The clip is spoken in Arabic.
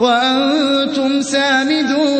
وَأَنتُمْ سَامِدُونَ.